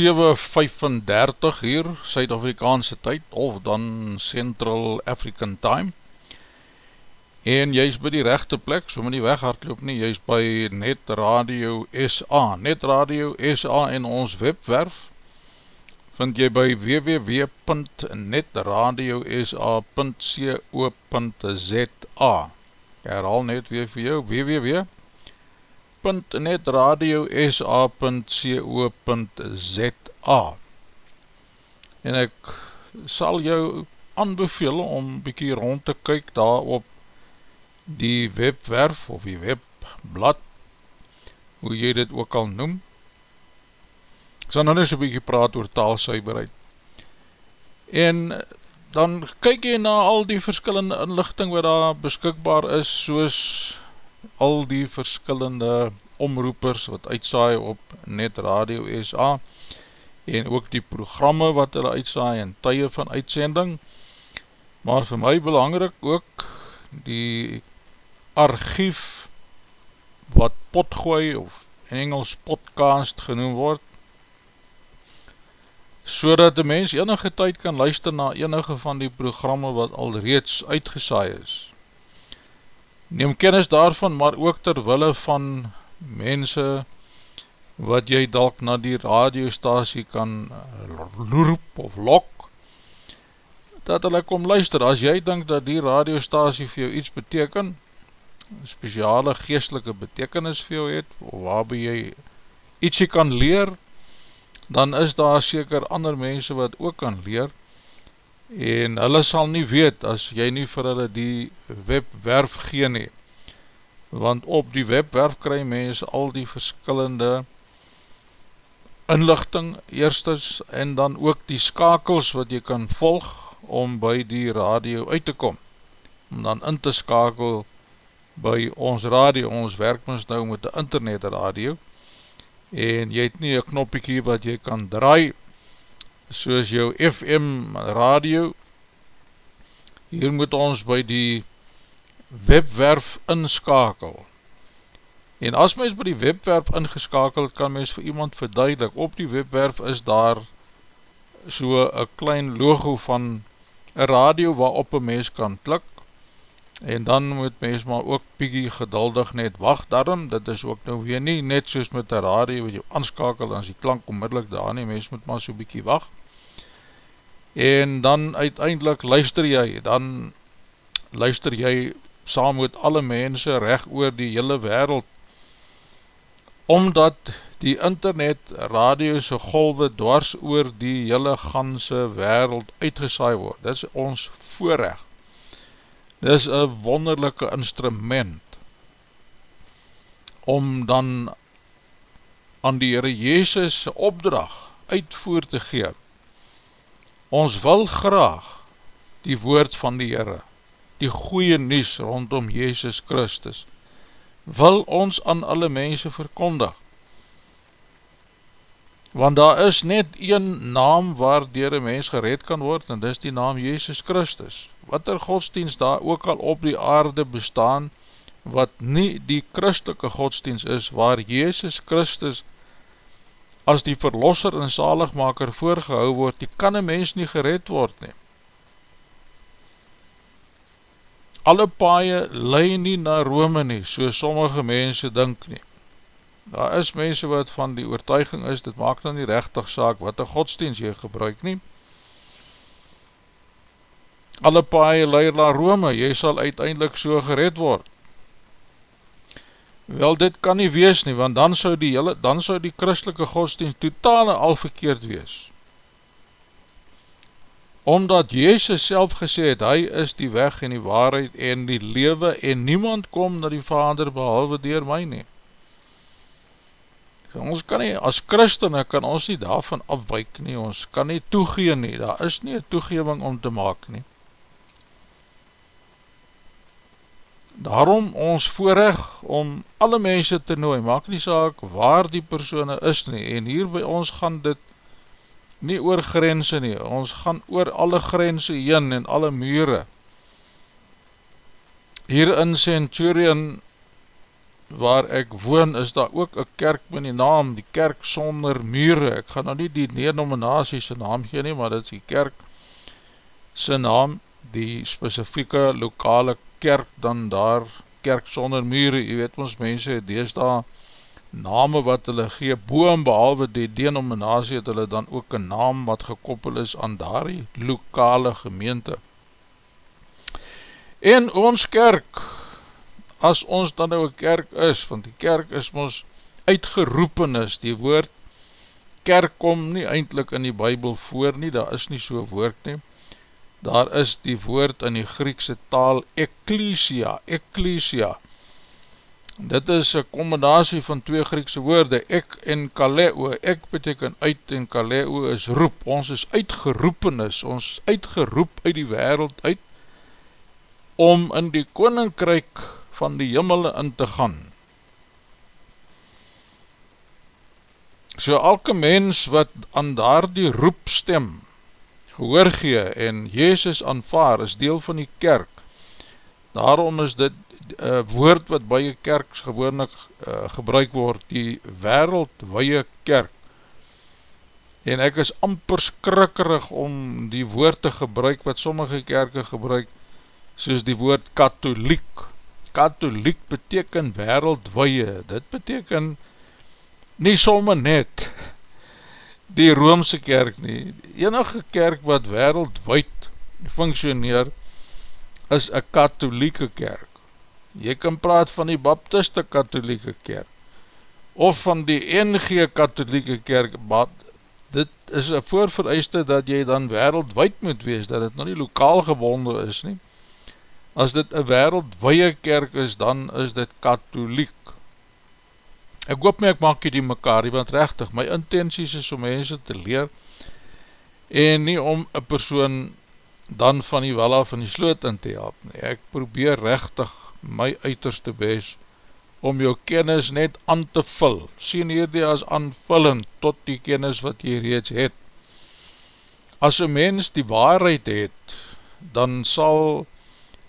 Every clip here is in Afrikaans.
7.35 uur Suid-Afrikaanse tyd of dan Central African Time. En jy is by die rechte plek, so moet nie weghardloop nie, jy is by Net Radio SA Net Radio SA en ons webwerf vind jy by www.netradiosa.co.za herhaal net weer vir jou www.netradiosa.co.za www.netradiosa.co.za en ek sal jou aanbeveel om bykie rond te kyk daar op die webwerf of die webblad hoe jy dit ook al noem. Ek sal nou net so bykie praat oor taalsuiberheid. En dan kyk jy na al die verskillende inlichting wat daar beskikbaar is soos al die verskillende omroepers wat uitsaai op Net Radio SA en ook die programme wat hulle uitsaai en tye van uitsending maar vir my belangrik ook die archief wat potgooi of Engels podcast genoem word so dat die mens enige tyd kan luister na enige van die programme wat al reeds uitgesaai is. Neem kennis daarvan, maar ook terwille van mense wat jy dalk na die radiostasie kan loop of lok, dat hulle kom luister. As jy denk dat die radiostasie vir jou iets beteken, speciale geestelike betekenis vir jou het, of waarby jy ietsie kan leer, dan is daar seker ander mense wat ook kan leer, en hulle sal nie weet as jy nie vir hulle die webwerf geen he, want op die webwerf kry mense al die verskillende inlichting eerstes, en dan ook die skakels wat jy kan volg, om by die radio uit te kom, om dan in te skakel by ons radio, ons werk ons nou met die internet radio, en jy het nie een knoppiekie wat jy kan draai, soos jou FM radio, hier moet ons by die webwerf inskakel, en as mys by die webwerf ingeskakel kan mys vir iemand verduidelik, op die webwerf is daar so een klein logo van een radio waarop een mens kan klik, en dan moet mens maar ook piekie geduldig net wacht daarom, dit is ook nou weer nie net soos met die radio wat jy aanskakel, dan is die klank onmiddellik daar nie, mens moet maar so piekie wacht, en dan uiteindelik luister jy, dan luister jy saam met alle mense recht oor die hele wereld, omdat die internet radio'se golwe dwars oor die hele ganse wereld uitgesaai word. Dit is ons voorrecht. Dit is een wonderlijke instrument om dan aan die Heere Jezus opdrag uitvoer te gee. Ons wil graag die woord van die Heere, die goeie nies rondom Jezus Christus, wil ons aan alle mense verkondig want daar is net een naam waar dier een mens gered kan word, en dis die naam Jezus Christus. Wat er godsdienst daar ook al op die aarde bestaan, wat nie die christelike godsdienst is, waar Jezus Christus as die verlosser en zaligmaker voorgehou word, die kan een mens nie gered word nie. Alle paaie lei nie na Rome nie, so sommige mense dink nie. Daar is mense wat van die oortuiging is, dit maak dan nie rechtig saak wat een godsdienst jy gebruik nie. Alle paie leir na Rome, jy sal uiteindelik so gered word. Wel, dit kan nie wees nie, want dan sou die, hele, dan sou die christelike godsdienst totaal al verkeerd wees. Omdat Jezus self gesê het, hy is die weg en die waarheid en die lewe en niemand kom na die Vader behalwe dier my nie. So, ons kan nie, as christene kan ons nie daarvan afwijk nie, ons kan nie toegeen nie, daar is nie een toegeving om te maak nie. Daarom ons voorrecht om alle mense te nooi, maak nie saak waar die persoene is nie, en hier by ons gaan dit nie oor grense nie, ons gaan oor alle grense heen en alle mure. Hier in Centurion waar ek woon, is daar ook een kerk met die naam, die kerk sonder mure, ek gaan nou nie die neernominatie sy naam gee nie, maar dit is die kerk sy naam, die specifieke lokale kerk dan daar, kerk sonder mure, jy weet ons mense, dees daar name wat hulle gee, boem behalwe die denominatie, het hulle dan ook een naam wat gekoppel is aan daar die lokale gemeente. En ons kerk, as ons dan nou een kerk is, want die kerk is ons uitgeroepen is, die woord kerk kom nie eindelijk in die bybel voor nie, daar is nie so woord nie, daar is die woord in die Griekse taal ecclesia, ecclesia, dit is een combinatie van twee Griekse woorde, ek en kaleo, ek beteken uit en kaleo is roep, ons is uitgeroepen is, ons is uitgeroep uit die wereld uit, om in die koninkryk van die jimmel in te gaan. So elke mens wat aan daar die roepstem gehoor gee en Jezus aanvaar is deel van die kerk, daarom is dit uh, woord wat by die kerk gewoonlik uh, gebruik word, die wereldwaie kerk. En ek is amper skrikkerig om die woord te gebruik wat sommige kerke gebruik, soos die woord katholiek. Katholiek beteken wereldwaie, dit beteken nie somme net die Roomse kerk nie. Enige kerk wat wereldwijd functioneer, is een katholieke kerk. Jy kan praat van die baptiste katholieke kerk of van die NG katholieke kerk, maar dit is een voorvereiste dat jy dan wereldwijd moet wees, dat het nou nie lokaal gebonden is nie. As dit een wereldwije kerk is, dan is dit katholiek. Ek hoop my ek maak jy die mekaar, want rechtig, my intenties is om mense te leer en nie om een persoon dan van die wel af in die sloot in te help nie. Ek probeer rechtig my uiterste bes om jou kennis net aan te vul, sien hierdie as aanvullend tot die kennis wat jy reeds het. As een mens die waarheid het, dan sal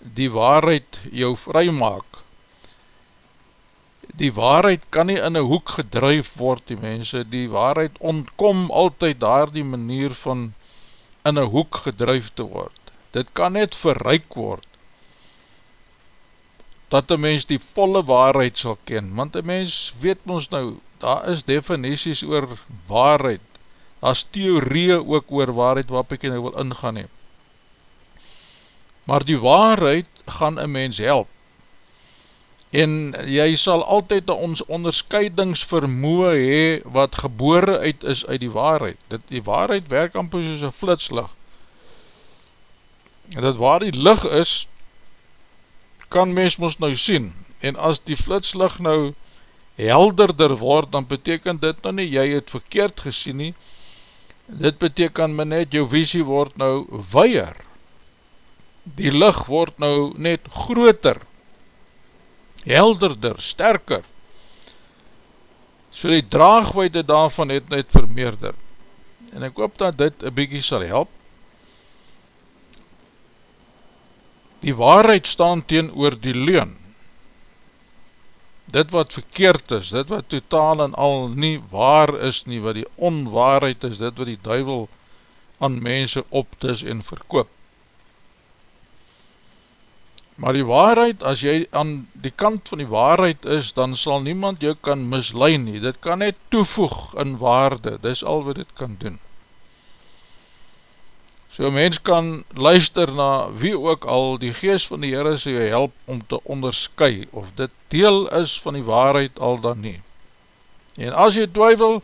die waarheid jou vry maak. Die waarheid kan nie in een hoek gedruif word, die mense, die waarheid ontkom altyd daar die manier van in een hoek gedruif te word. Dit kan net verryk word dat een mens die volle waarheid sal ken, want een mens weet ons nou, daar is definities oor waarheid, daar is theorie ook oor waarheid wat ek nou wil ingaan heb. Maar die waarheid gaan een mens help, en jy sal altyd ons onderscheidingsvermoe hee, wat gebore uit is uit die waarheid, dit die waarheid werk amper soos een flitslig, en dat waar die lig is, kan mens ons nou sien, en as die flitslig nou helderder word, dan beteken dit nou nie, jy het verkeerd gesien nie, dit beteken my net, jou visie word nou weier, die licht word nou net groter, helderder, sterker, so die draagweide daarvan het net vermeerder, en ek hoop dat dit een bykie sal help, die waarheid staan teen oor die leun. Dit wat verkeerd is, dit wat totaal en al nie waar is nie, wat die onwaarheid is, dit wat die duivel aan mense optis en verkoop. Maar die waarheid, as jy aan die kant van die waarheid is, dan sal niemand jou kan mislein nie. Dit kan net toevoeg in waarde, dis al wat dit kan doen. So mens kan luister na wie ook al die geest van die Heere sê jy help om te onderskui of dit deel is van die waarheid al dan nie. En as jy twyfel,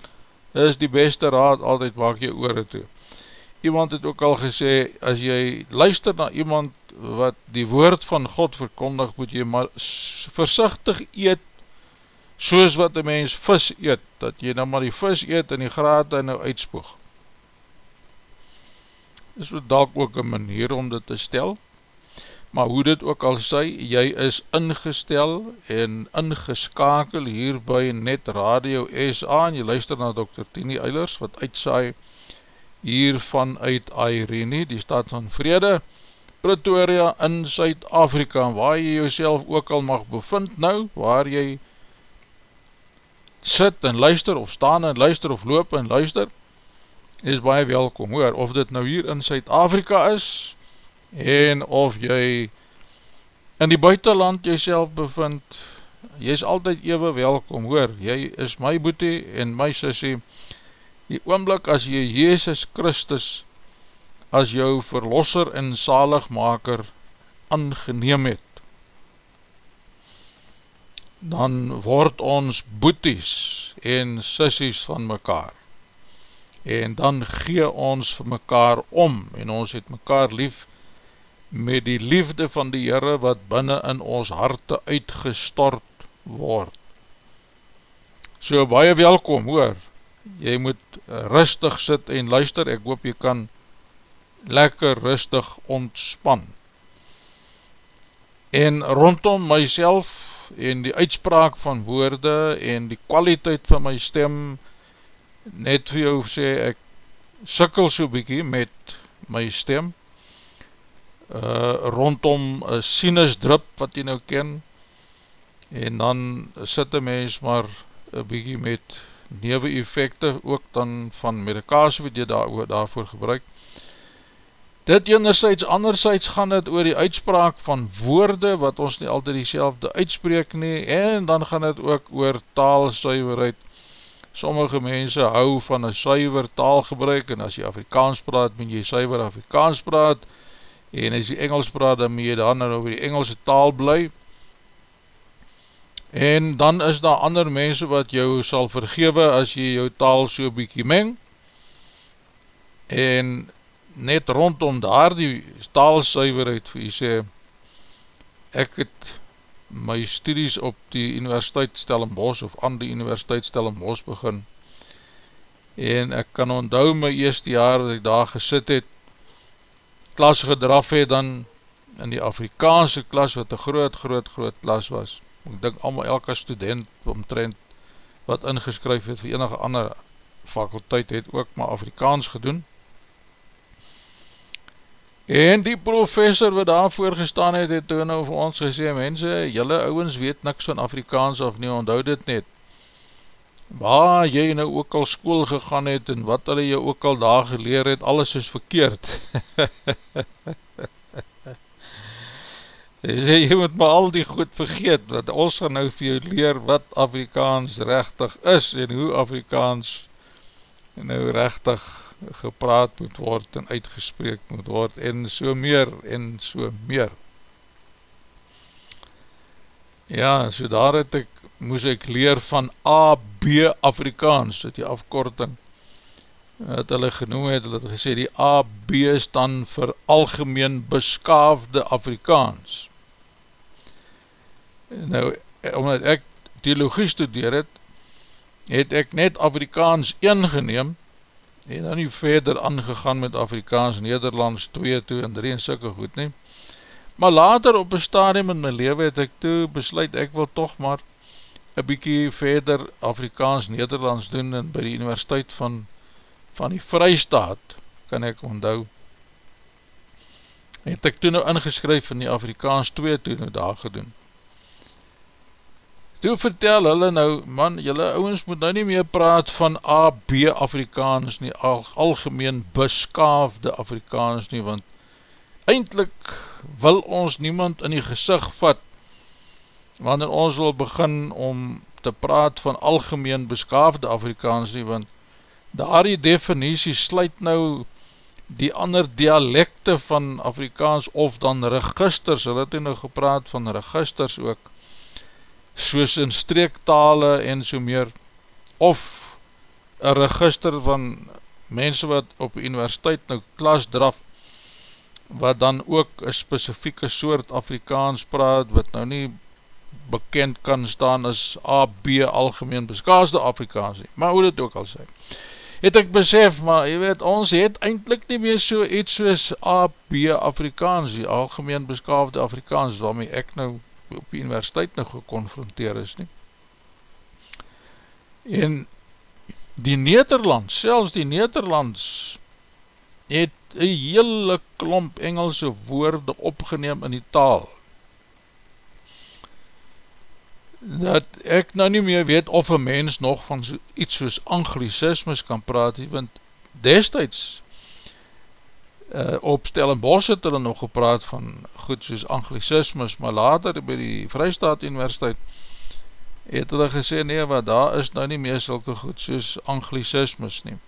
is die beste raad altyd waak jy oor toe. Iemand het ook al gesê, as jy luister na iemand wat die woord van God verkondig, moet jy maar versichtig eet soos wat een mens vis eet, dat jy nou maar die vis eet en die graad en nou uitspoeg is wat dalk ook een manier om dit te stel, maar hoe dit ook al sê, jy is ingestel en ingeskakel hier by Net Radio SA, en jy luister na Dr. Tini Eilers, wat uitsaai hier vanuit Airene, die stad van Vrede, Pretoria in Suid-Afrika, waar jy jouself ook al mag bevind nou, waar jy sit en luister, of staan en luister, of loop en luister, is baie welkom, hoor, of dit nou hier in Suid-Afrika is, en of jy in die buitenland jyself bevind, jy is altyd ewe welkom, hoor, jy is my boete en my sissie, die oomblik as jy Jezus Christus as jou verlosser en zaligmaker aangeneem het, dan word ons boeties en sissies van mekaar. En dan gee ons vir mekaar om, en ons het mekaar lief met die liefde van die Heere wat binnen in ons harte uitgestort word. So baie welkom hoor, jy moet rustig sit en luister, ek hoop jy kan lekker rustig ontspan. En rondom myself en die uitspraak van woorde en die kwaliteit van my stem, net vir jou sê, ek sikkel so bykie met my stem, uh, rondom een sinusdrup wat jy nou ken, en dan sit een mens maar een bykie met newe effecte, ook dan van medikasie wat jy daar, daarvoor gebruik. Dit enerzijds, anderzijds gaan het oor die uitspraak van woorde, wat ons nie altyd die selfde uitspreek nie, en dan gaan het ook oor taalsuiverheid, Sommige mense hou van een suiver taal gebruik en as jy Afrikaans praat, moet jy suiver Afrikaans praat en as jy Engels praat, dan moet jy dan over die Engelse taal bly. En dan is daar ander mense wat jou sal vergewe as jy jou taal so bykie meng. En net rondom daar die taalsuiverheid vir jy sê, ek het my studies op die Universiteit Stellenbosch of aan die Universiteit Stellenbosch begin en ek kan onthou my eerste jaar dat ek daar gesit het klas gedraf het dan in die Afrikaanse klas wat een groot groot groot klas was. Ek dink allemaal elke student omtrent wat ingeskryf het vir enige ander fakulteit het ook maar Afrikaans gedoen En die professor wat daar voorgestaan het, het toen nou vir ons gesê, mense, jylle ouwens weet niks van Afrikaans of nie, onthoud dit net. Waar jy nou ook al school gegaan het, en wat hulle jy ook al daar geleer het, alles is verkeerd. Hy sê, jy moet maar al die goed vergeet, want ons gaan nou vir jou leer wat Afrikaans rechtig is, en hoe Afrikaans nou rechtig gepraat moet word en uitgespreek moet word en so meer en so meer. Ja, so daar het ek, moes ek leer van AB Afrikaans, dit die afkorting, wat hulle genoem het, hulle het gesê die AB staan vir Algemeen Beskaafde Afrikaans. Nou, omdat ek theologie studeer het, het ek net Afrikaans 1 geneem, en dan nie verder aangegaan met Afrikaans, Nederlands 2, 2 en 3 en sikke goed nie. Maar later op een stadium in my leven het ek toe besluit, ek wil toch maar een bykie verder Afrikaans, Nederlands doen en by die universiteit van, van die Vrystaat, kan ek onthou, het ek toe nou ingeskryf in die Afrikaans 2 toe nou daar gedoen. Toe vertel hulle nou, man, julle ouwens moet nou nie meer praat van AB Afrikaans nie, al, algemeen beskaafde Afrikaans nie, want eindelijk wil ons niemand in die gezicht vat, wanneer ons wil begin om te praat van algemeen beskaafde Afrikaans nie, want daar die definitie sluit nou die ander dialekte van Afrikaans of dan registers, hulle het nou gepraat van registers ook, soos in streektale en so meer, of een register van mense wat op universiteit nou klas draf, wat dan ook een specifieke soort Afrikaans praat, wat nou nie bekend kan staan as AB algemeen beskaasde Afrikaans nie, maar hoe dit ook al sê. Het ek besef, maar jy weet, ons het eindelijk nie meer so iets soos AB Afrikaans, die algemeen beskaafde Afrikaans, waarmee ek nou op die universiteit nou geconfronteer is nie. En die Nederlands, selfs die Nederlands, het een hele klomp Engelse woorde opgeneem in die taal. Dat ek nou nie meer weet of een mens nog van so iets soos anglicismus kan praat, want destijds uh, op Stellenbosch het hulle nog gepraat van goed soos anglicismus, maar later by die Vrystaat Universiteit het hulle gesê, nee wat, daar is nou nie meer sulke goed soos anglicismus nie.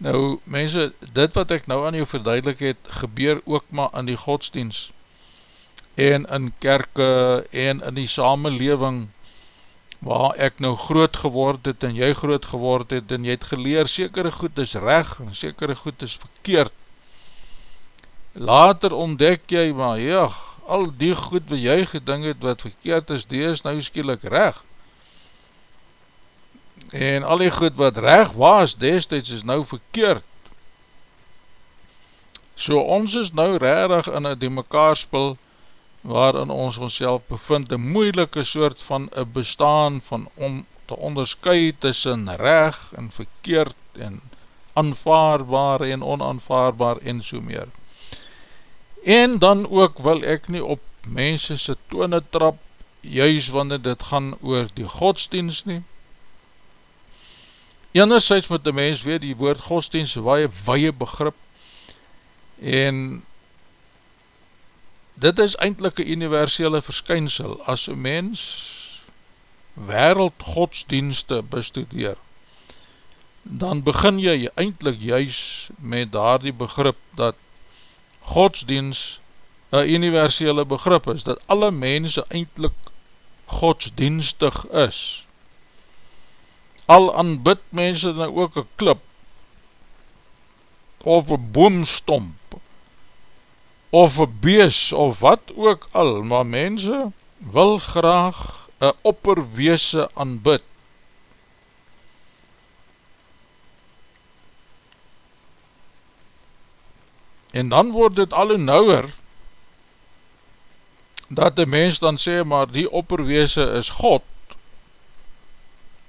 Nou mense, dit wat ek nou aan jou verduidelik het, gebeur ook maar in die godsdienst en in kerke en in die samenleving waar ek nou groot geword het en jy groot geword het en jy het geleer sekere goed is reg en sekere goed is verkeerd. Later ontdek jy maar ja, al die goed wat jy gedink het wat verkeerd is, die is nou skielik reg. En al die goed wat reg was destijds is nou verkeerd. So ons is nou rarig in die mekaar spul waarin ons ons bevind, een moeilike soort van een bestaan van om te onderskui tussen reg en verkeerd en aanvaarbaar en onaanvaarbaar en so meer. En dan ook wil ek nie op mense se tone trap, juist wanneer dit gaan oor die godsdienst nie. Enerzijds moet die mens weet, die woord godsdienst waie waie begrip, en dit is eindelijk een universele verskynsel, as een mens wereld godsdienste bestudeer, dan begin jy eindelijk juist met daar die begrip dat godsdienst een universele begrip is, dat alle mense eindelijk godsdienstig is. Al aanbid mense dan ook een klip, of een boomstomp, of een bees, of wat ook al, maar mense wil graag een opperweese aanbid. En dan word dit al en nouwer, dat die mens dan sê, maar die opperweese is God,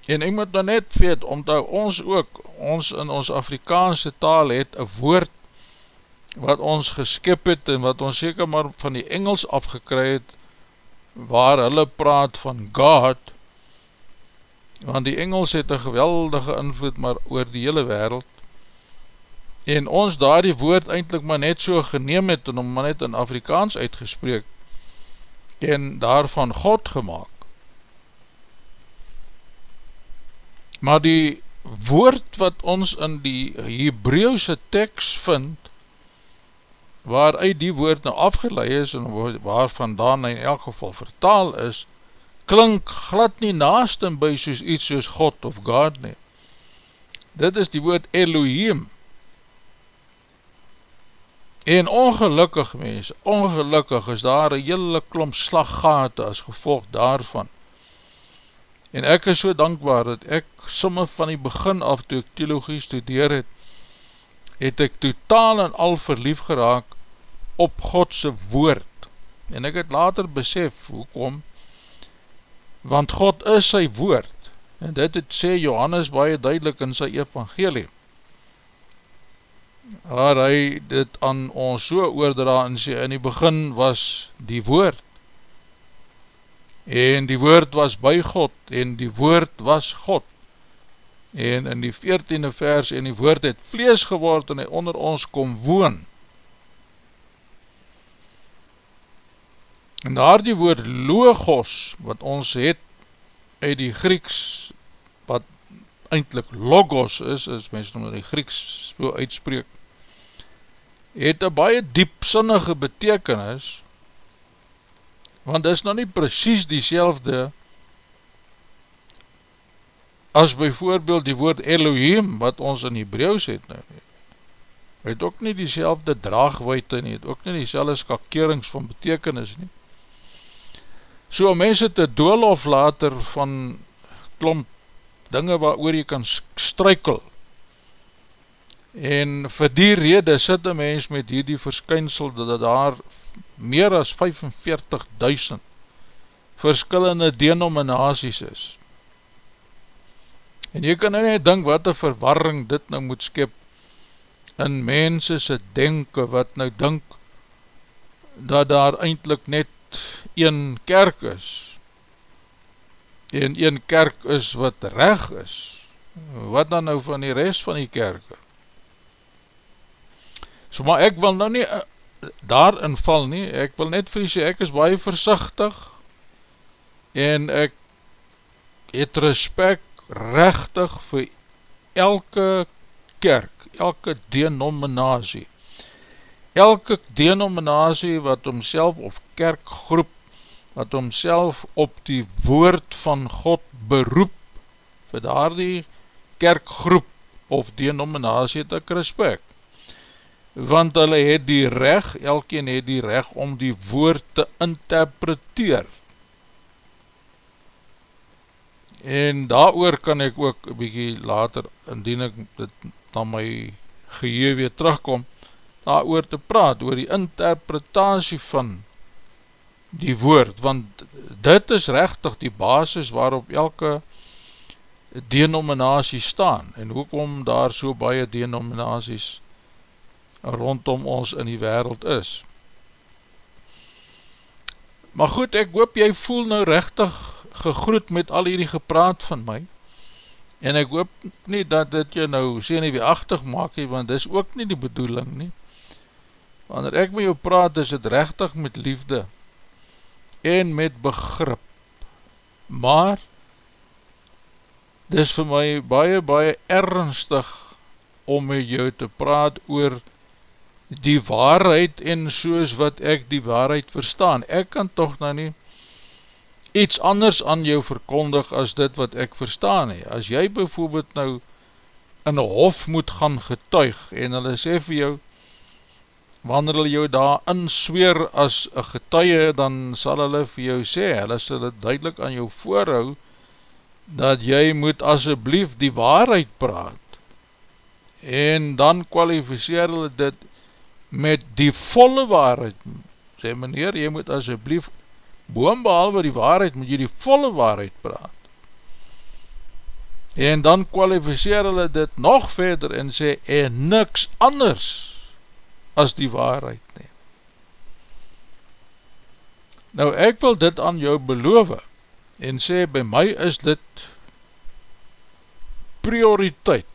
en ek moet dan net weet, omdat ons ook, ons in ons Afrikaanse taal het, een woord wat ons geskip het en wat ons seker maar van die Engels afgekry het waar hulle praat van God want die Engels het een geweldige invloed maar oor die hele wereld en ons daar die woord eindelijk maar net so geneem het en om maar net in Afrikaans uitgespreek en daarvan God gemaakt maar die woord wat ons in die Hebreeuwse tekst vind waaruit die woord nou afgeleid is en waar vandaan in elk geval vertaal is, klink glad nie naast en by soos iets soos God of God nie. Dit is die woord Elohim. En ongelukkig mens, ongelukkig is daar een hele klomp slaggate as gevolg daarvan. En ek is so dankbaar dat ek somme van die begin af toe ek theologie studeer het, het ek totaal en al verlief geraak op Godse woord. En ek het later besef, hoekom? Want God is sy woord. En dit het sê Johannes baie duidelik in sy evangelie. Waar hy dit aan ons so oordra en sê, in die begin was die woord. En die woord was by God en die woord was God en in die veertiende vers en die woord het vlees geword en hy onder ons kom woon. En daar die woord logos, wat ons het uit die Grieks, wat eindelijk logos is, as mens noem die Grieks so uitspreek, het een baie diepsinnige betekenis, want dit is nou nie precies die as byvoorbeeld die woord Elohim, wat ons in Hebreeuws het nou nie. Het ook nie die selfde draagweite nie, het ook nie die selfde skakerings van betekenis nie. So mense te dool of later van klomp dinge waar oor jy kan struikel. En vir die rede sit een mens met hierdie verskynsel dat daar meer as 45.000 verskillende denominaties is. En jy kan nou net dink wat een verwarring dit nou moet skep in mense se denke wat nou dink dat daar eindelijk net een kerk is en een kerk is wat reg is wat dan nou van die rest van die kerke so maar ek wil nou nie eh, daarin val nie ek wil net vir jy sê ek is baie versichtig en ek het respect rechtig vir elke kerk, elke denominatie, elke denominatie wat homself of kerkgroep, wat homself op die woord van God beroep vir daar die kerkgroep of denominatie het ek respect. Want hulle het die reg, elkeen het die reg om die woord te interpreteer. En daar kan ek ook een bykie later, indien ek dit na my geheer weer terugkom, daar te praat, oor die interpretatie van die woord, want dit is rechtig die basis waarop elke denominatie staan, en hoekom daar so baie denominaties rondom ons in die wereld is. Maar goed, ek hoop jy voel nou rechtig gegroet met al hierdie gepraat van my, en ek hoop nie dat dit jy nou sê nie wie achtig maak want dis ook nie die bedoeling nie. Wanneer ek met jou praat, is het rechtig met liefde, en met begrip. Maar, dis vir my baie, baie ernstig om met jou te praat oor waarheid en soos wat ek die waarheid verstaan. Ek kan toch nou nie iets anders aan jou verkondig as dit wat ek verstaan he. As jy bijvoorbeeld nou in een hof moet gaan getuig en hulle sê vir jou, wanneer hulle jou daar insweer as een getuie, dan sal hulle vir jou sê, hulle sal het duidelik aan jou voorhou, dat jy moet asjeblief die waarheid praat, en dan kwalificeer hulle dit met die volle waarheid, sê meneer, jy moet asjeblief, boom behalwe die waarheid, moet jy die volle waarheid praat, en dan kwalificeer hulle dit nog verder, en sê, en niks anders, as die waarheid nie. Nou ek wil dit aan jou beloof en sê by my is dit prioriteit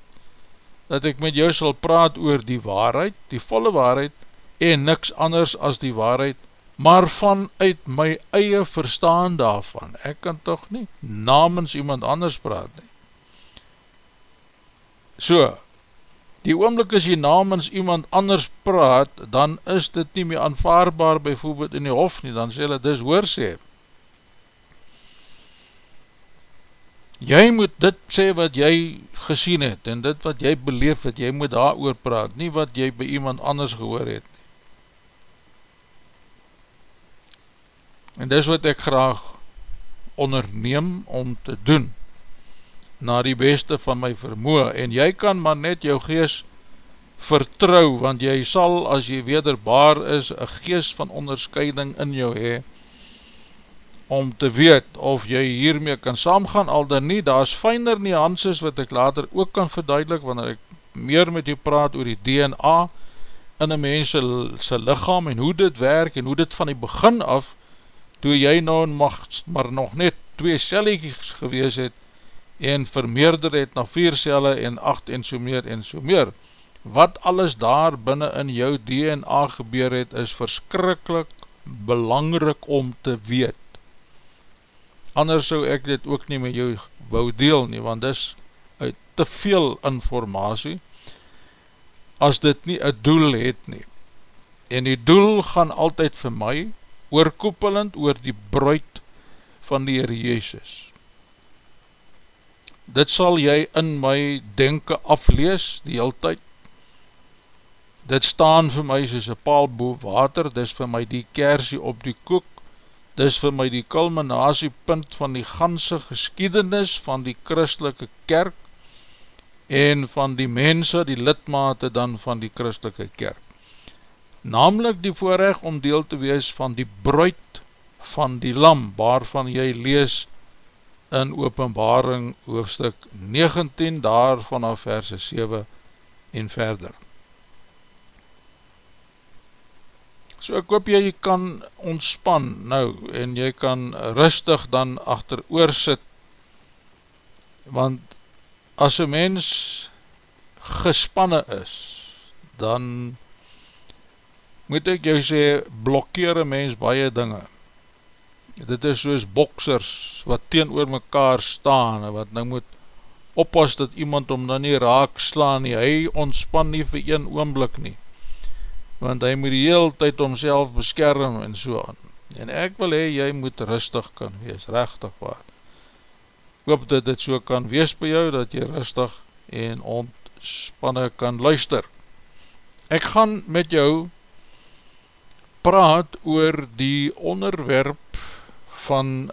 dat ek met jou sal praat oor die waarheid, die volle waarheid en niks anders as die waarheid maar vanuit my eie verstaan daarvan. Ek kan toch nie namens iemand anders praat nie. So, die oomlik as jy namens iemand anders praat, dan is dit nie meer aanvaarbaar bijvoorbeeld in die hof nie, dan sê hulle, dis hoor sê. Jy moet dit sê wat jy gesien het, en dit wat jy beleef het, jy moet daar oor praat, nie wat jy by iemand anders gehoor het. En dis wat ek graag onderneem om te doen na die beste van my vermoe, en jy kan maar net jou gees vertrou, want jy sal, as jy wederbaar is, een gees van onderscheiding in jou hee, om te weet of jy hiermee kan saamgaan, al dan nie, daar is fijner nuances wat ek later ook kan verduidelik, wanneer ek meer met jy praat oor die DNA in een mense sy lichaam, en hoe dit werk, en hoe dit van die begin af, toe jy nou mag, maar nog net twee celletjies gewees het, en vermeerder het na vier celle en acht en so meer en so meer. Wat alles daar binnen in jou DNA gebeur het, is verskrikkelijk belangrik om te weet. Anders sou ek dit ook nie met jou wou deel nie, want dis te veel informatie, as dit nie een doel het nie. En die doel gaan altyd vir my oorkoepelend oor die bruid van die Heer Jezus dit sal jy in my denken aflees die heel tyd. Dit staan vir my soos een paal boe water, dit is vir my die kersie op die koek, dit is vir my die culminatiepunt van die ganse geskiedenis van die christelike kerk en van die mense, die lidmate dan van die christelike kerk. Namelijk die voorrecht om deel te wees van die bruid van die lam, waarvan jy lees in openbaring hoofstuk 19 daar vanaf verse 7 en verder. So ek hoop jy kan ontspan nou en jy kan rustig dan achter oor sit. Want as een mens gespanne is dan moet ek jou sê blokkeer een mens baie dinge. Dit is soos boksers wat teen oor mekaar staan, wat nou moet oppas dat iemand om dan nie raak slaan nie, hy ontspan nie vir een oomblik nie, want hy moet die heel tyd omself beskerm en so aan, en ek wil hee, jy moet rustig kan wees, rechtig waar, hoop dat dit so kan wees by jou, dat jy rustig en ontspanne kan luister. Ek gaan met jou praat oor die onderwerp van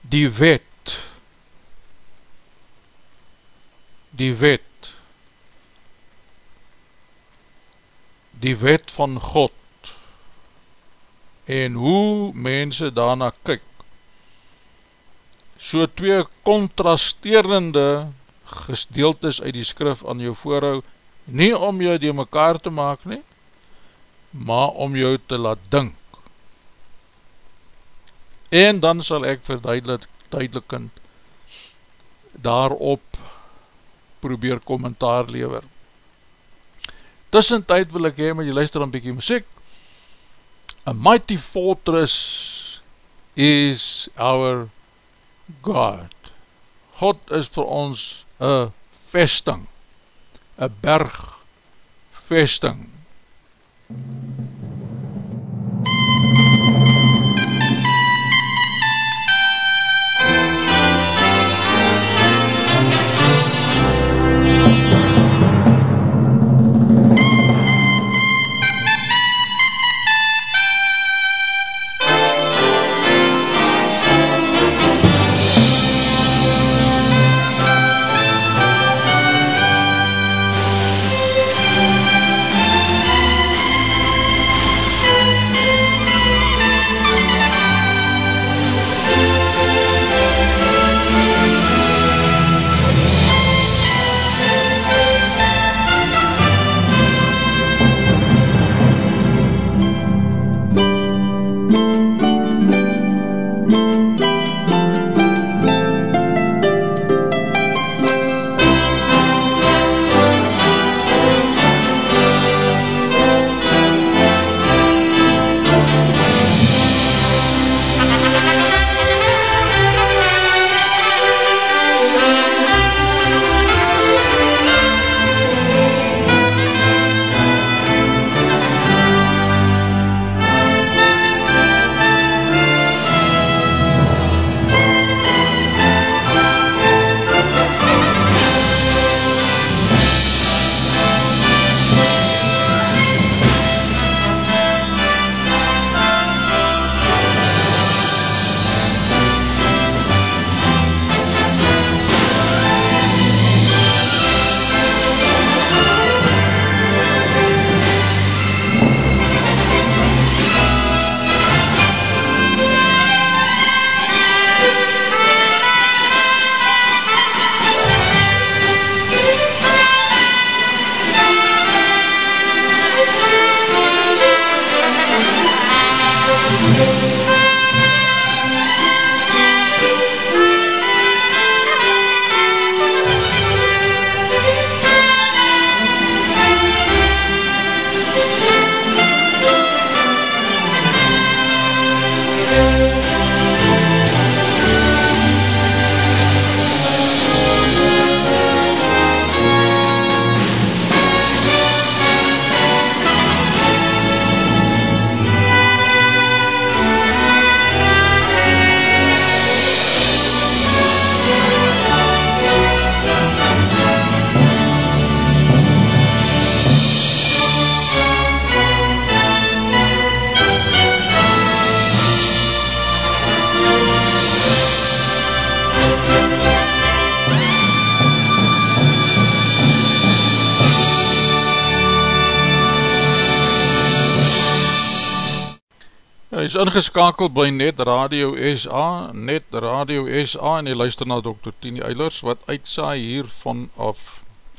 die wet. Die wet. Die wet van God. En hoe mense daarna kyk so twee contrasterende gesdeeltes uit die skrif aan jou voorhou, nie om jou die mekaar te maak nie, maar om jou te laat dink. En dan sal ek verduidelikend daarop probeer kommentaar lever. Tussentijd wil ek hee, maar jy luister aan bykie muziek. A mighty fortress is our God. God is vir ons een vesting, een berg vesting. Ingeskakeld by Net Radio SA, Net Radio SA en jy luister na Dr. Tini Eilers wat uitsaai hier vanaf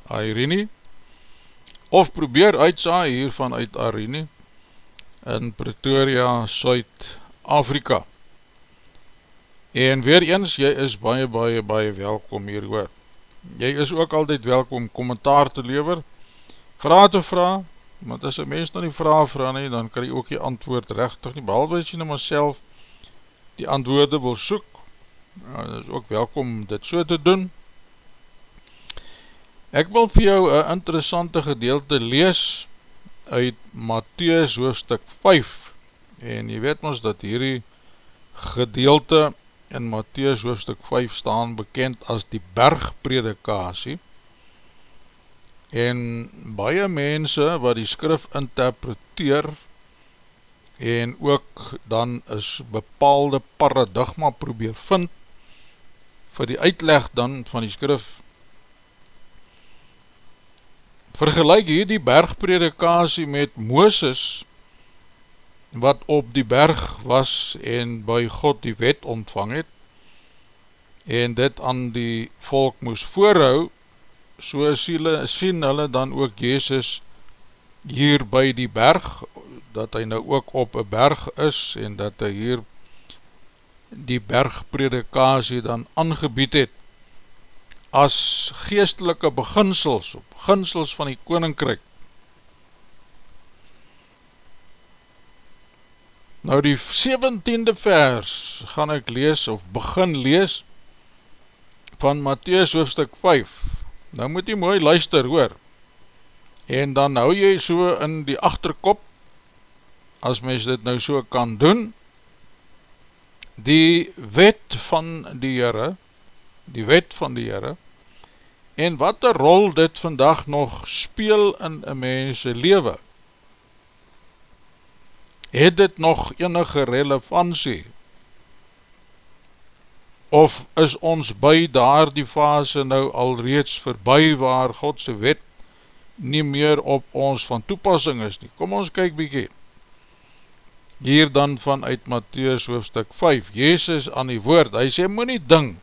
Irene? Of probeer uitsaai hier vanuit Irene in Pretoria, Suid-Afrika. En weer eens, jy is baie, baie, baie welkom hier hoor. Jy is ook altyd welkom kommentaar te lever vraag te vraag want as een mens nou die vraag vraag nie, dan kan jy ook die antwoord rechtig nie, behalwe as jy nou maar self die antwoorde wil soek, nou, dat is ook welkom dit so te doen. Ek wil vir jou een interessante gedeelte lees uit Matthäus hoofdstuk 5, en jy weet ons dat hierdie gedeelte in Matthäus hoofdstuk 5 staan bekend as die bergpredikasie en baie mense wat die skrif interpreteer en ook dan is bepaalde paradigma probeer vind vir die uitleg dan van die skrif. Vergelijk hier die bergpredikasie met Mooses wat op die berg was en by God die wet ontvang het en dit aan die volk moes voorhou so sien hulle dan ook Jezus hier by die berg dat hy nou ook op een berg is en dat hy hier die bergpredikasie dan aangebied het as geestelike beginsels, beginsels van die koninkryk Nou die 17e vers gaan ek lees of begin lees van Matthäus hoofdstuk 5. Nou moet jy mooi luister hoor. En dan hou jy so in die achterkop, as mens dit nou so kan doen, die wet van die Heere, die wet van die Heere, en wat een rol dit vandag nog speel in een mense leven het dit nog enige relevantie? Of is ons by daar die fase nou al reeds verby waar Godse wet nie meer op ons van toepassing is nie? Kom ons kyk bykie. Hier dan vanuit Matthäus hoofdstuk 5, Jezus aan die woord, hy sê, moet nie dink,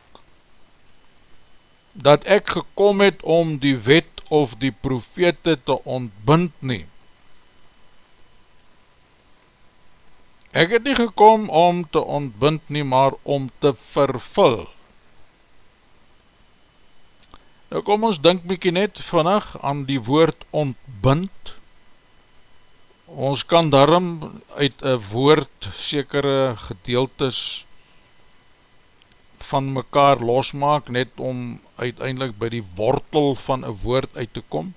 dat ek gekom het om die wet of die profete te ontbind neem. Ek het nie gekom om te ontbind nie, maar om te vervul. Nou kom ons denk mykie net vannig aan die woord ontbind. Ons kan daarom uit een woord sekere gedeeltes van mekaar losmaak, net om uiteindelik by die wortel van een woord uit te kom.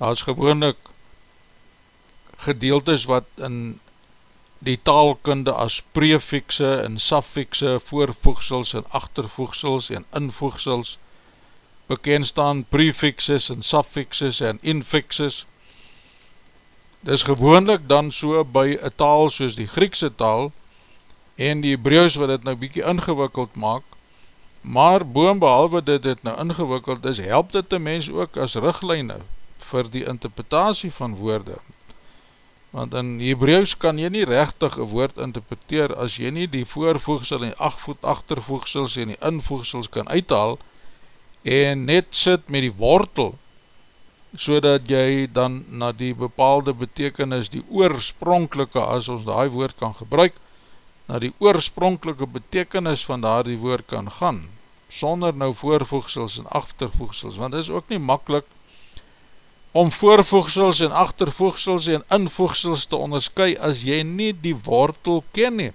Daar is gewoonlik gedeeltes wat in die taalkunde as prefikse en saffikse, voorvoegsels en achtervoegsels en invoegsels, bekend staan prefikses en saffikses en infikses. Dit is gewoonlik dan so by een taal soos die Griekse taal en die Hebraeus wat dit nou bykie ingewikkeld maak, maar boom behalwe dit dit nou ingewikkeld is, help dit die mens ook as richtlijne vir die interpretatie van woorde, want in Hebreeuws kan jy nie rechtig een woord interpreteer as jy nie die voorvoegsel en die achtervoegsels en die invoegsels kan uithaal en net sit met die wortel so dat jy dan na die bepaalde betekenis die oorspronkelike, as ons die woord kan gebruik, na die oorspronkelike betekenis van daar die woord kan gaan, sonder nou voorvoegsels en achtervoegsels, want dit is ook nie makkelijk om voorvoegsels en achtervoegsels en invoegsels te onderskui as jy nie die wortel ken nie.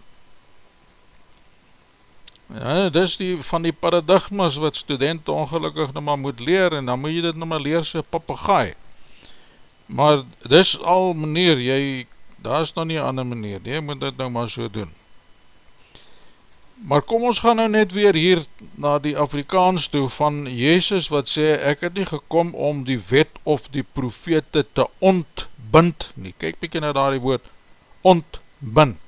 Ja, dis die van die paradigmas wat studenten ongelukkig nou maar moet leer en dan moet jy dit nou maar leer sy papagaai. Maar dis al meneer, jy, daar is nou nie ander meneer, jy moet dit nou maar so doen. Maar kom ons gaan nou net weer hier na die Afrikaans toe van Jezus wat sê, ek het nie gekom om die wet of die profete te ontbind nie. Kijk bykie na daar die woord, ontbind.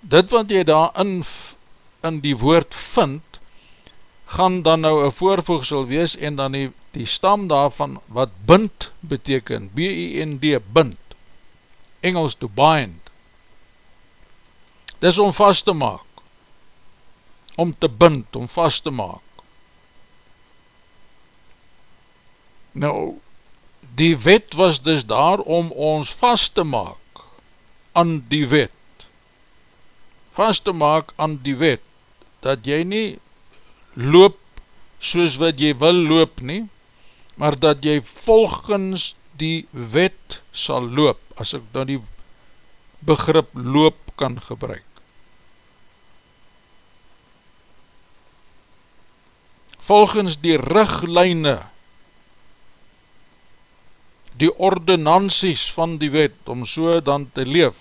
Dit wat jy daar in, in die woord vind, gaan dan nou een voorvoegsel wees en dan die, die stam daarvan wat bind beteken, B-I-N-D, bind, Engels to bind. Dis om vast te maak om te bind, om vast te maak. Nou, die wet was dus daar om ons vast te maak aan die wet. Vast te maak aan die wet, dat jy nie loop soos wat jy wil loop nie, maar dat jy volgens die wet sal loop, as ek dan die begrip loop kan gebruik. volgens die riglijne, die ordinanties van die wet, om so dan te leef.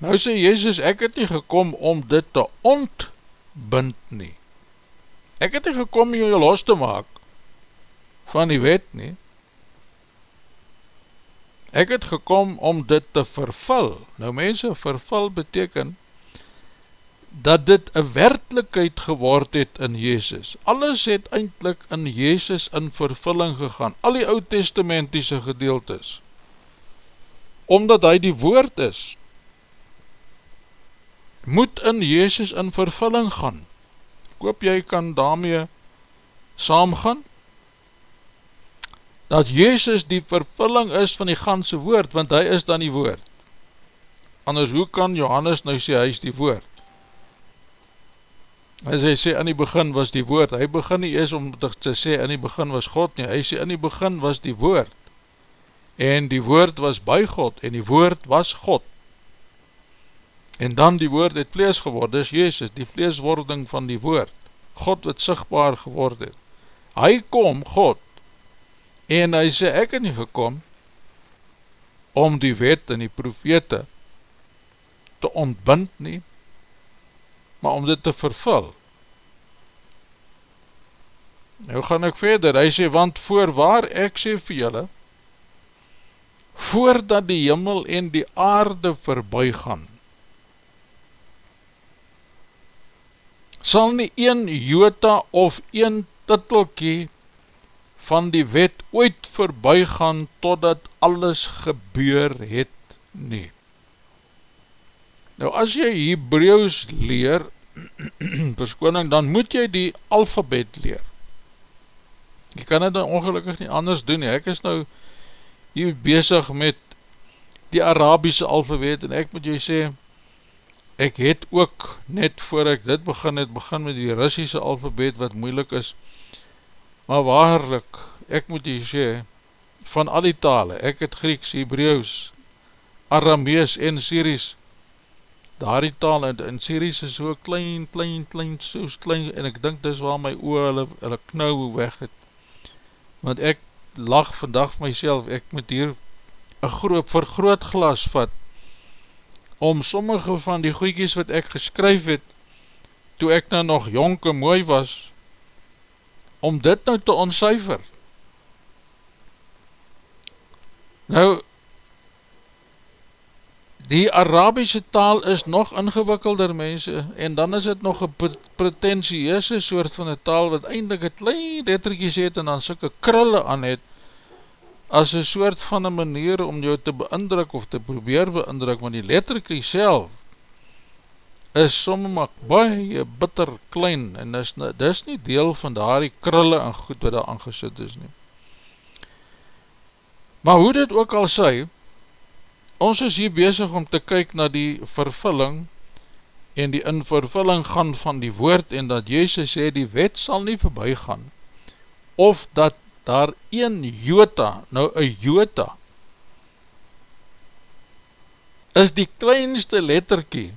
Nou sê Jezus, ek het nie gekom om dit te ontbind nie. Ek het nie gekom om jou los te maak van die wet nie. Ek het gekom om dit te vervul. Nou mense, vervul beteken dat dit een werkelijkheid geword het in Jezus. Alles het eindelijk in Jezus in vervulling gegaan. Al die oud-testamentiese gedeeltes. Omdat hy die woord is, moet in Jezus in vervulling gaan. Ek hoop jy kan daarmee saamgaan, dat Jezus die vervulling is van die ganse woord, want hy is dan die woord. Anders hoe kan Johannes nou sê, hy is die woord? As hy sê, in die begin was die woord, hy begin nie is om te sê, in die begin was God nie, hy sê, in die begin was die woord, en die woord was by God, en die woord was God, En dan die woord het vlees geword, dis Jezus, die vleeswording van die woord, God wat sigtbaar geword het. Hy kom, God, en hy sê, ek het nie gekom, om die wet en die profete te ontbind nie, maar om dit te vervul. Nou gaan ek verder, hy sê, want voorwaar ek sê vir julle, voordat die jimmel en die aarde verby gaan, sal nie een jota of een titelkie van die wet ooit voorbij gaan totdat alles gebeur het nie. Nou as jy Hebreeuws leer, verskoning, dan moet jy die alfabet leer. Jy kan het dan ongelukkig nie anders doen nie. Ek is nou hier bezig met die Arabische alfabet en ek moet jy sê, ek het ook, net voor ek dit begin het, begin met die Russische alfabet wat moeilik is, maar waarlik, ek moet hier sê, van al die tale, ek het Grieks, Hebreeuws, Aramees en Syries, daar die tale, en Syries is so klein, klein, klein, so klein, en ek dink dis waar my oor hulle, hulle knauw weg het, want ek lag vandag myself, ek moet hier een groot vergrootglas vat, om sommige van die goeikies wat ek geskryf het, toe ek nou nog jonk en mooi was, om dit nou te ontsuiver. Nou, die Arabische taal is nog ingewikkelder mense, en dan is het nog een pretentieuse soort van een taal, wat eindelijk het klein letterkies het, en dan sikke krulle aan het, as een soort van een manier om jou te beindruk of te probeer beindruk, want die letterkrie self is somme maar baie bitter klein en is, is nie deel van daar die krulle en goed wat daar aangesit is nie. Maar hoe dit ook al sê, ons is hier bezig om te kyk na die vervulling en die in vervulling gaan van die woord en dat Jezus sê die wet sal nie voorbij gaan of dat daar een jota, nou een jota, is die kleinste letterkie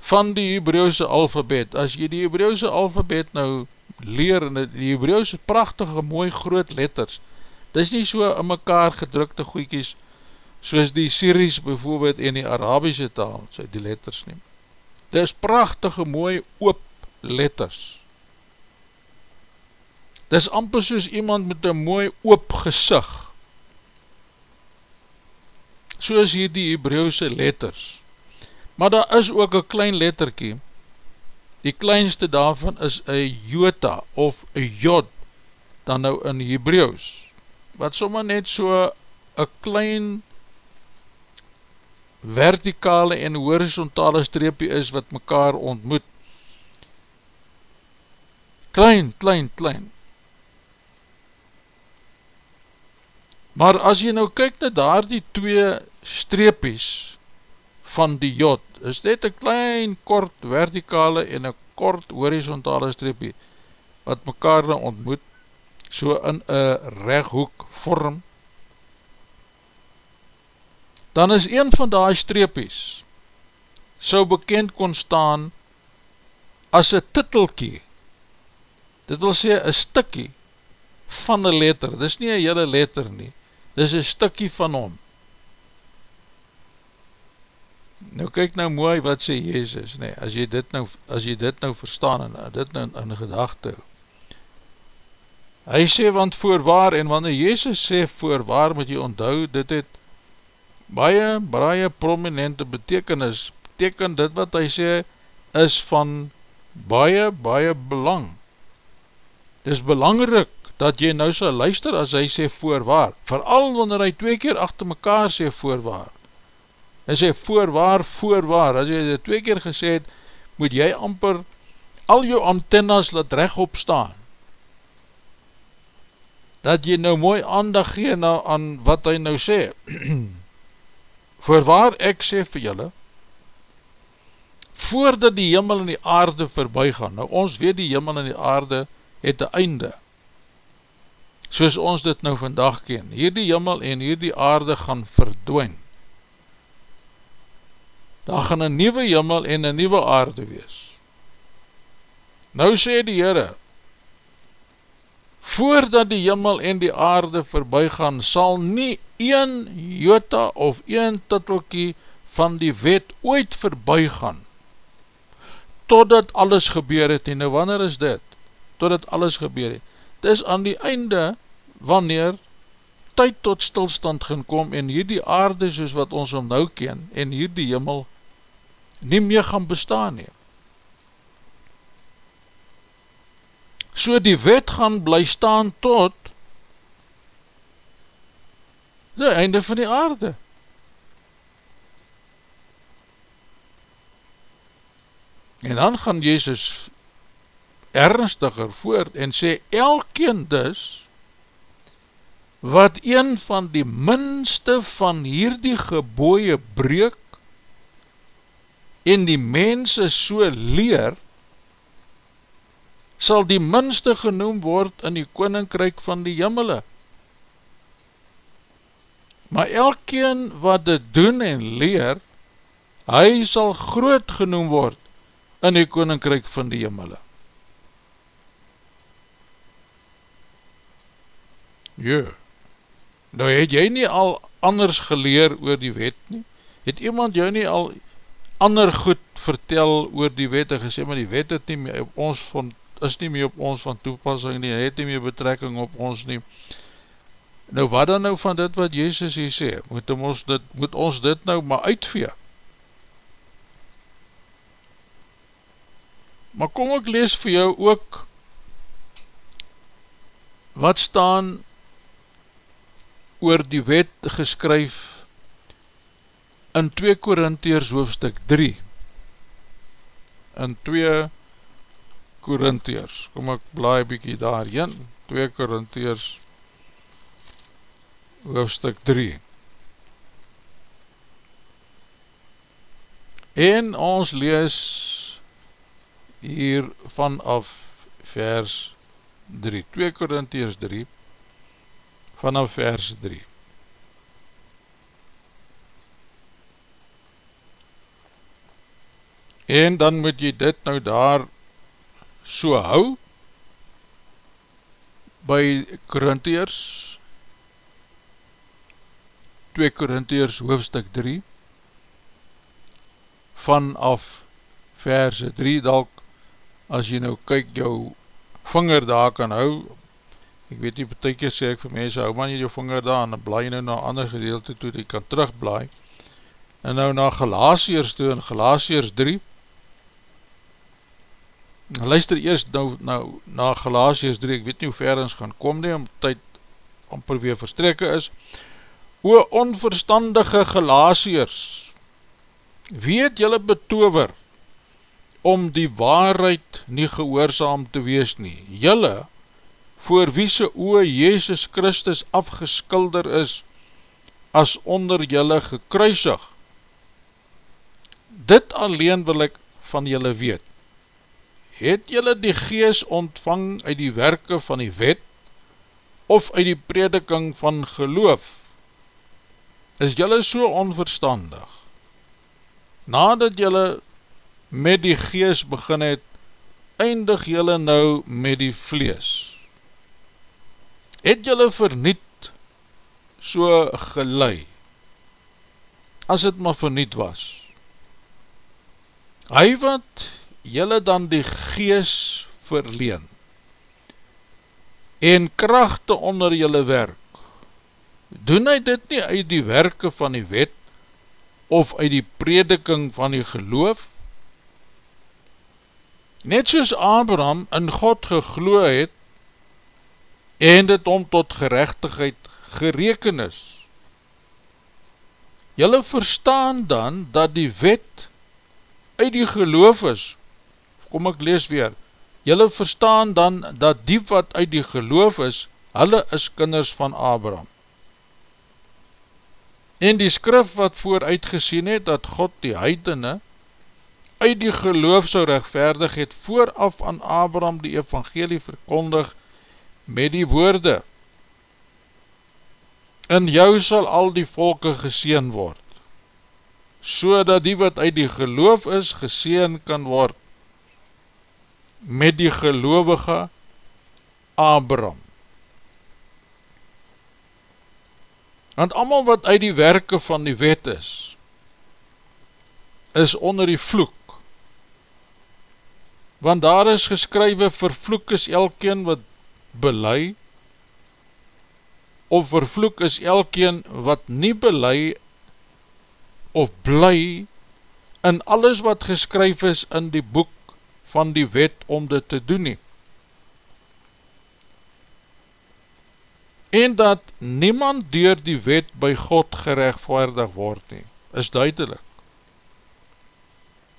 van die Hebreeuwse alfabet. As jy die Hebreeuwse alfabet nou leer, en die Hebreeuwse prachtige mooi groot letters, dit is nie so in mekaar gedrukte goeikies, soos die Syries bijvoorbeeld en die Arabische taal, so die letters neem. Dit is prachtige mooi oop letters, Dis amper soos iemand met een mooi oop gesig. Soos hier die Hebrauwse letters. Maar daar is ook een klein letterkie. Die kleinste daarvan is een jota of een jod, dan nou in Hebrauws. Wat sommer net so een klein vertikale en horizontale streepie is wat mekaar ontmoet. Klein, klein, klein. Maar as jy nou kyk na daar die twee streepies van die jod, is dit een klein kort vertikale en een kort horizontale streepie, wat mekaar nou ontmoet, so in een rechthoek vorm, dan is een van die streepies, so bekend kon staan, as een titelkie, dit wil sê, een stikkie, van een letter, dit is nie een hele letter nie, dis een stikkie van hom. Nou kyk nou mooi wat sê Jezus, nee, as jy dit nou, as jy dit nou verstaan en dit nou in, in gedachte. Hy sê, want voorwaar, en wanneer Jezus sê voorwaar, moet jy onthou, dit het baie, baie prominente betekenis, beteken dit wat hy sê, is van baie, baie belang. Het is belangrik dat jy nou sal luister as hy sê voorwaar, vooral wanneer hy twee keer achter mekaar sê voorwaar. Hy sê voorwaar, voorwaar, as jy dit twee keer gesê het, moet jy amper al jou antennas laat rechtop staan. Dat jy nou mooi aandag gee na, aan wat hy nou sê. Voorwaar ek sê vir julle, voordat die jimmel en die aarde voorbij gaan, nou ons weet die jimmel en die aarde het een einde, soos ons dit nou vandag ken, hier die jimmel en hier die aarde gaan verdwijn, daar gaan een nieuwe jimmel en een nieuwe aarde wees. Nou sê die Heere, voordat die jimmel en die aarde voorbij gaan, sal nie een jota of een titelkie van die wet ooit voorbij gaan, totdat alles gebeur het, en nou wanneer is dit? Totdat alles gebeur het. Dit is aan die einde, wanneer tyd tot stilstand gaan kom, en hier die aarde soos wat ons om nou ken, en hier die jimmel, nie meer gaan bestaan nie. So die wet gaan bly staan tot die einde van die aarde. En dan gaan Jezus ernstiger voort en sê, elkeen dus, wat een van die minste van hierdie geboeie breek, en die mense so leer, sal die minste genoem word in die koninkryk van die jimmele. Maar elkeen wat dit doen en leer, hy sal groot genoem word in die koninkryk van die jimmele. Ja, nou het jy nie al anders geleer oor die wet nie? Het iemand jou nie al ander goed vertel oor die wet en gesê, maar die wet het nie meer op ons van, is nie meer op ons van toepassing nie, het nie meer betrekking op ons nie. Nou wat dan nou van dit wat Jezus hier sê? Moet ons dit, moet ons dit nou maar uitvee? Maar kom ek lees vir jou ook wat staan oor die wet geskryf in 2 Korintiërs hoofstuk 3 in 2 Korintiërs. Kom ek blaai bykie daarheen. 2 Korintiërs hoofstuk 3 en ons lees hier vanaf vers 3, 2 Korintiërs 3, vanaf vers 3. En dan moet jy dit nou daar so hou, by Korintiërs, 2 Korintiërs hoofstuk 3, vanaf vers 3 dalk as jy nou kyk jou vinger daar kan hou, ek weet nie, betekje sê ek vir mense, hou man jy jou vinger daar, en dan blaai nou na ander gedeelte toe, die kan terugblaai, en nou na Galatiers toe, in Galatiers 3, luister eerst nou, nou na Galatiers 3, ek weet nie hoe ver ons gaan kom nie, om tyd amper weer verstrekke is, o onverstandige Galatiers, weet jylle betover, om die waarheid nie gehoorzaam te wees nie. Julle, voor wie se oe Jezus Christus afgeskilder is, as onder julle gekruisig. Dit alleen wil ek van julle weet. Het julle die gees ontvang uit die werke van die wet, of uit die prediking van geloof? Is julle so onverstandig? Nadat julle met die gees begin het, eindig jylle nou met die vlees. Het jylle verniet so gelei, as het maar verniet was, hy wat jylle dan die gees verleen, en krachte onder jylle werk, doen hy dit nie uit die werke van die wet, of uit die prediking van die geloof, net soos Abraham in God gegloe het, en dit om tot gerechtigheid gereken is. Julle verstaan dan dat die wet uit die geloof is, kom ek lees weer, Julle verstaan dan dat die wat uit die geloof is, hulle is kinders van Abraham. En die skrif wat vooruitgesien het, dat God die heidene uit die geloof so rechtverdig het, vooraf aan Abraham die evangelie verkondig met die woorde, In jou sal al die volke geseen word, so dat die wat uit die geloof is, geseen kan word, met die gelovige Abraham. Want allemaal wat uit die werke van die wet is, is onder die vloek. Want daar is geskrywe, vervloek is elkeen wat belei, of vervloek is elkeen wat nie belei, of bly, in alles wat geskryf is in die boek van die wet om dit te doen nie. En dat niemand door die wet by God gerechtvaardig word nie, is duidelik.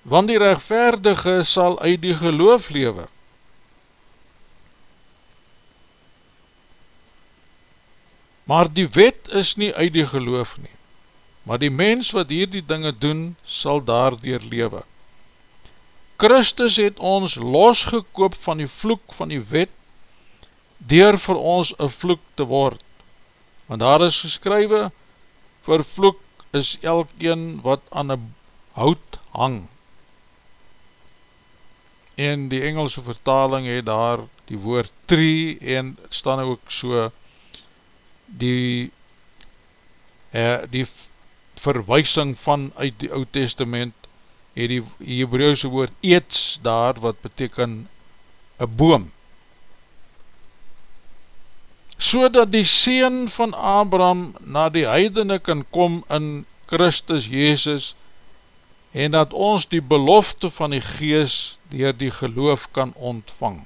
Want die rechtvaardige sal uit die geloof lewe. Maar die wet is nie uit die geloof nie, maar die mens wat hier die dinge doen, sal daardoor lewe. Christus het ons losgekoop van die vloek van die wet, dier vir ons een vloek te word. Want daar is geskrywe, vir vloek is elkeen wat aan een hout hang. En die Engelse vertaling het daar die woord tree en staan ook so die eh, die verwijsing van uit die oud testament het die Hebreeuwse woord eets daar, wat beteken een boom. So dat die Seen van Abraham na die heidene kan kom in Christus Jezus, en dat ons die belofte van die gees dier die geloof kan ontvang.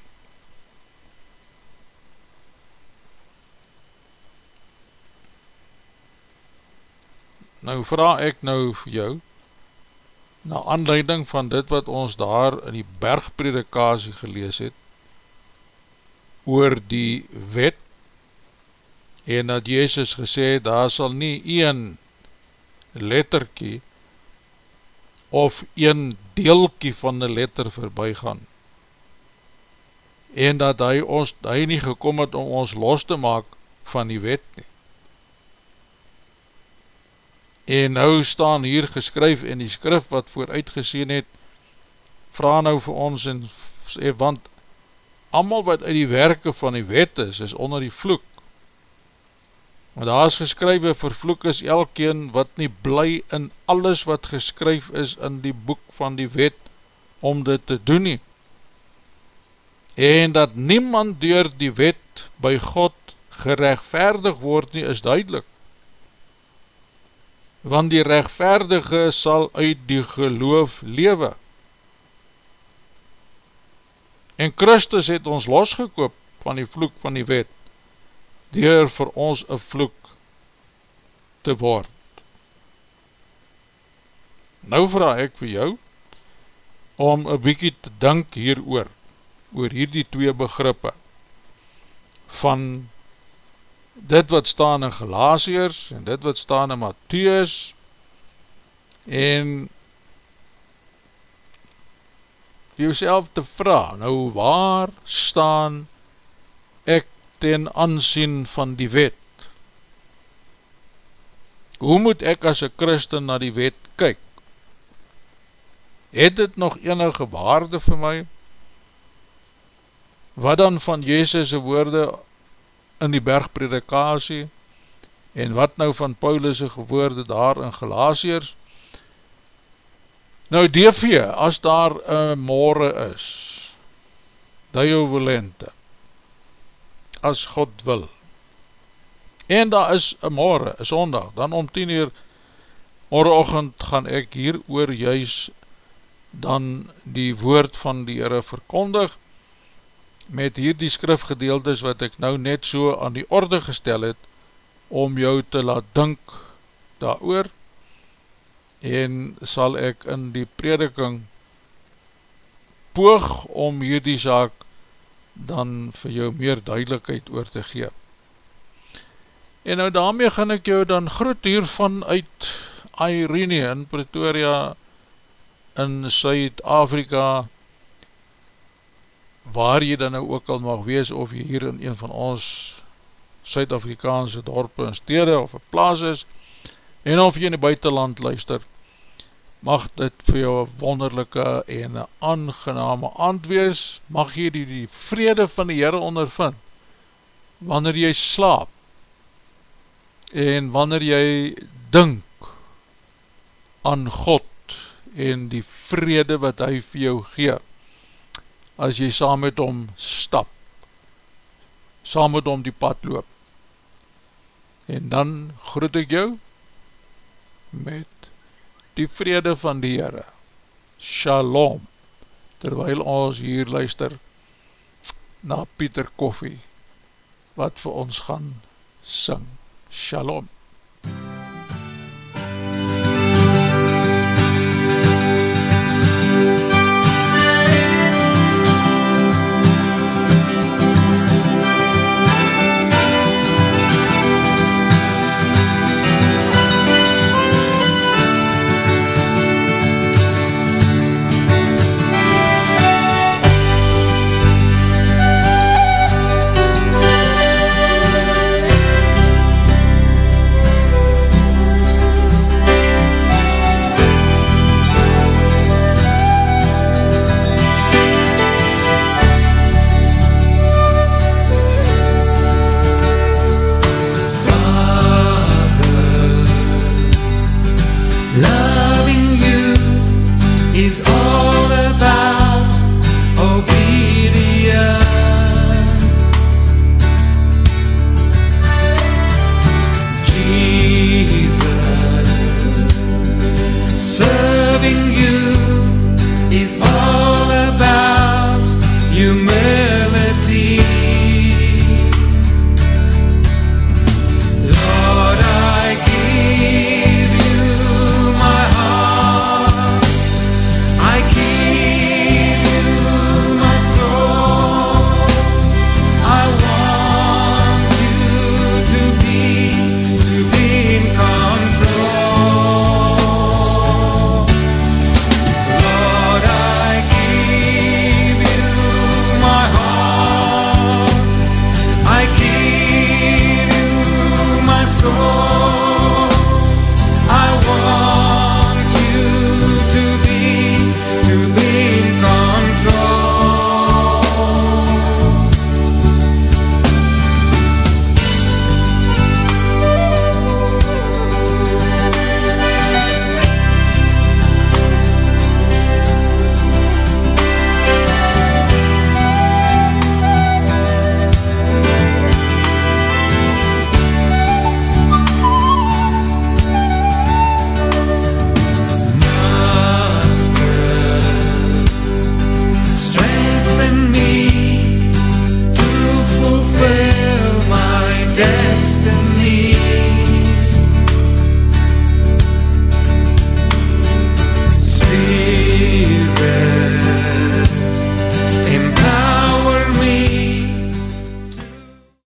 Nou vraag ek nou vir jou, na aanleiding van dit wat ons daar in die bergpredikasie gelees het, oor die wet, en dat Jezus gesê, daar sal nie een letterkie, of een deelkie van die letter voorbij gaan, en dat hy ons, hy nie gekom het om ons los te maak van die wet nie, En nou staan hier geskryf in die skrif wat vooruitgeseen het, vraag nou vir ons en sê, want amal wat uit die werke van die wet is, is onder die vloek. Want daar is geskryf, vervloek is elkeen wat nie bly in alles wat geskryf is in die boek van die wet, om dit te doen nie. En dat niemand door die wet by God gerechtvaardig word nie, is duidelik want die rechtvaardige sal uit die geloof lewe. En Christus het ons losgekoop van die vloek van die wet, dier vir ons een vloek te word. Nou vraag ek vir jou, om een bykie te dink hier oor, oor hier die twee begrippe, van dit wat staan in Galatiers en dit wat staan in Matthäus en vir jouself te vraag, nou waar staan ek ten aansien van die wet? Hoe moet ek as een christen na die wet kyk? Het dit nog enige waarde vir my? Wat dan van Jezus' woorde in die bergpredikasie en wat nou van Paulus' gewoorde daar in Galatiers Nou DV, as daar een morgen is, Dio Volente, as God wil, en daar is een morgen, een zondag, dan om 10 uur, morgenochtend gaan ek hier oor juist dan die woord van die Heere verkondig, met hier die skrifgedeeltes wat ek nou net so aan die orde gestel het, om jou te laat dink daar oor, en sal ek in die prediking poog om hierdie zaak dan vir jou meer duidelijkheid oor te gee. En nou daarmee gaan ek jou dan groet hier vanuit Irene in Pretoria in Suid-Afrika waar jy dan nou ook al mag wees of jy hier in een van ons Suid-Afrikaanse dorpe en stede of een plaas is en of jy in die buitenland luister mag dit vir jou een wonderlijke en een aangename aand wees. Mag jy die, die vrede van die Heere ondervind wanneer jy slaap en wanneer jy dink aan God en die vrede wat hy vir jou gee, as jy saam met hom stap, saam met hom die pad loop. En dan groet ek jou met die vrede van die Heere. Shalom, terwyl ons hier luister na Pieter Koffie, wat vir ons gaan sing. Shalom. is all.